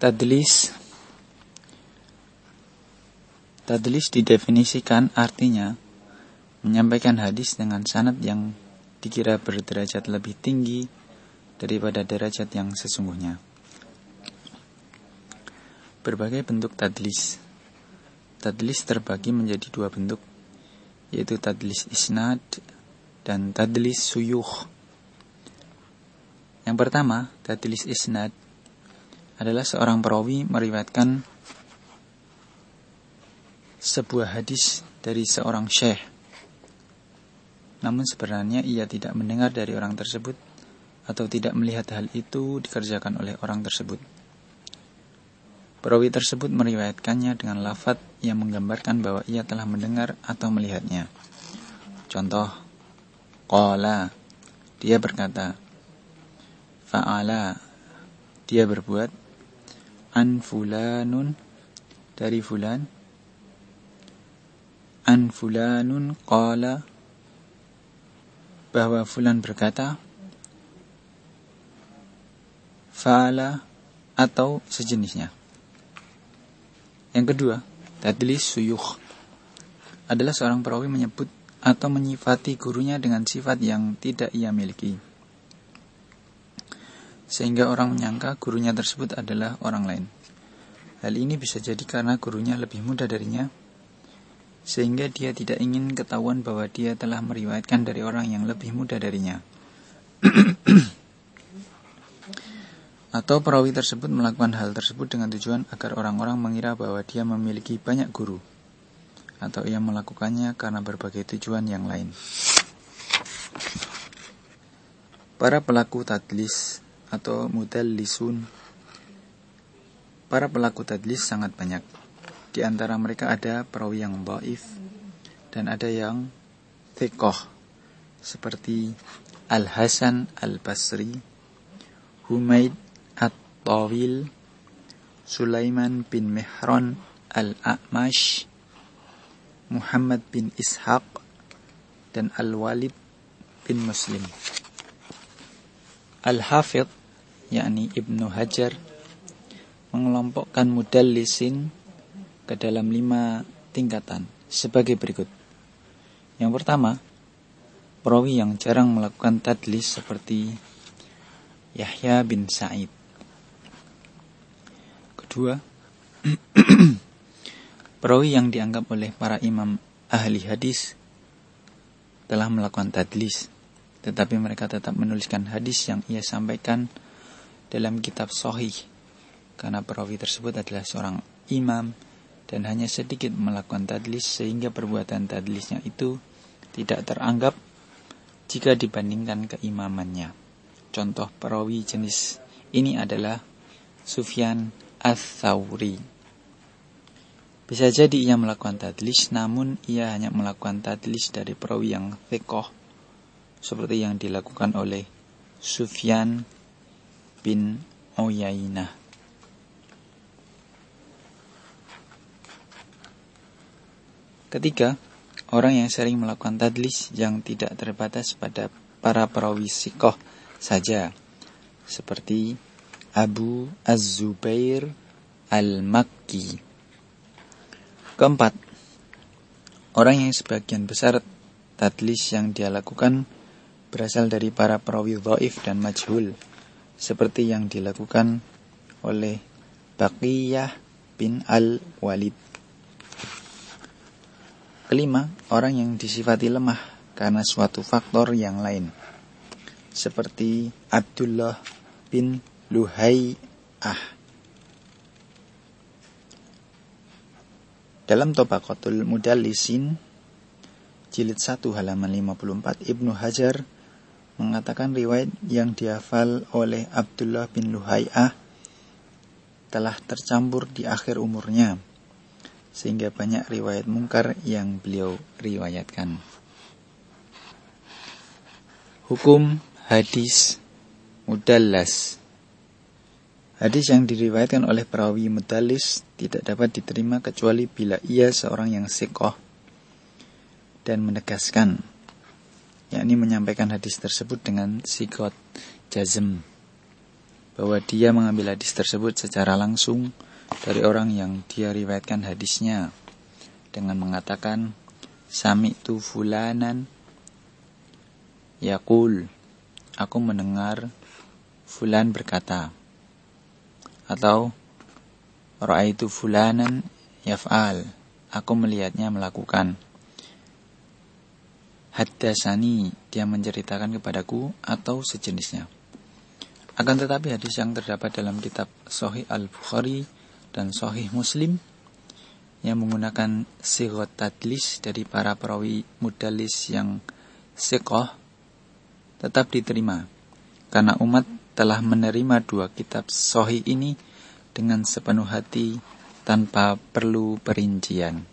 Tadlis Tadlis didefinisikan artinya menyampaikan hadis dengan sanad yang dikira berderajat lebih tinggi daripada derajat yang sesungguhnya. Berbagai bentuk tadlis. Tadlis terbagi menjadi dua bentuk, yaitu tadlis isnad dan tadlis suyuh. Yang pertama, tadlis isnad adalah seorang perawi meriwayatkan sebuah hadis dari seorang syekh. Namun sebenarnya ia tidak mendengar dari orang tersebut atau tidak melihat hal itu dikerjakan oleh orang tersebut. Perawi tersebut meriwayatkannya dengan lafat yang menggambarkan bahwa ia telah mendengar atau melihatnya. Contoh, Qala, dia berkata, Fa'ala, dia berbuat, an fulanun. Dari fulan. An fulanun qala. Bahwa fulan berkata fa'ala atau sejenisnya. Yang kedua, tadlis suyuh adalah seorang perawi menyebut atau menyifati gurunya dengan sifat yang tidak ia miliki sehingga orang menyangka gurunya tersebut adalah orang lain. Hal ini bisa jadi karena gurunya lebih muda darinya, sehingga dia tidak ingin ketahuan bahwa dia telah meriwayatkan dari orang yang lebih muda darinya. Atau perawi tersebut melakukan hal tersebut dengan tujuan agar orang-orang mengira bahwa dia memiliki banyak guru, atau ia melakukannya karena berbagai tujuan yang lain. Para pelaku tadlis atau mudallisun. Para pelaku tadlis sangat banyak. Di antara mereka ada perawi yang baif dan ada yang thiqah seperti Al-Hasan Al-Basri, Humaid At-Tawil, Sulaiman bin Mihran Al-A'mash, Muhammad bin Ishaq, dan Al-Walid bin Muslim. Al-Hafidh yakni Ibnu Hajar mengelompokkan mudallisin ke dalam lima tingkatan sebagai berikut. Yang pertama, perawi yang jarang melakukan tadlis seperti Yahya bin Sa'id. Kedua, perawi yang dianggap oleh para imam ahli hadis telah melakukan tadlis, tetapi mereka tetap menuliskan hadis yang ia sampaikan dalam kitab Sahih karena perawi tersebut adalah seorang imam dan hanya sedikit melakukan tadlis sehingga perbuatan tadlisnya itu tidak teranggap jika dibandingkan keimamannya. Contoh perawi jenis ini adalah Sufyan Ats-Tsauri. Bisa jadi ia melakukan tadlis namun ia hanya melakukan tadlis dari perawi yang thiqah seperti yang dilakukan oleh Sufyan bin Uyainah. Ketiga, orang yang sering melakukan tadlis yang tidak terbatas pada para perawi sikoh saja, seperti Abu Az-Zubair Al-Makki. Keempat, orang yang sebagian besar tadlis yang dia lakukan berasal dari para perawi dhaif dan majhul seperti yang dilakukan oleh Baqiyah bin Al-Walid. Kelima, orang yang disifati lemah karena suatu faktor yang lain. Seperti Abdullah bin Luhai'ah. Dalam Tobaqatul Mudallisin, jilid 1 halaman 54, Ibnu Hajar mengatakan riwayat yang dihafal oleh Abdullah bin Luhai'ah telah tercampur di akhir umurnya sehingga banyak riwayat mungkar yang beliau riwayatkan. Hukum hadis mudallas Hadis yang diriwayatkan oleh perawi mudallis tidak dapat diterima kecuali bila ia seorang yang sikoh dan menegaskan yakni menyampaikan hadis tersebut dengan sikot jazm bahwa dia mengambil hadis tersebut secara langsung dari orang yang dia riwayatkan hadisnya dengan mengatakan sami tu fulanan yaqul aku mendengar fulan berkata atau raaitu fulanan yaf'al aku melihatnya melakukan haddasani dia menceritakan kepadaku atau sejenisnya akan tetapi hadis yang terdapat dalam kitab Sahih Al-Bukhari dan Sahih Muslim yang menggunakan sigot tadlis dari para perawi mudalis yang sekoh tetap diterima karena umat telah menerima dua kitab sohi ini dengan sepenuh hati tanpa perlu perincian.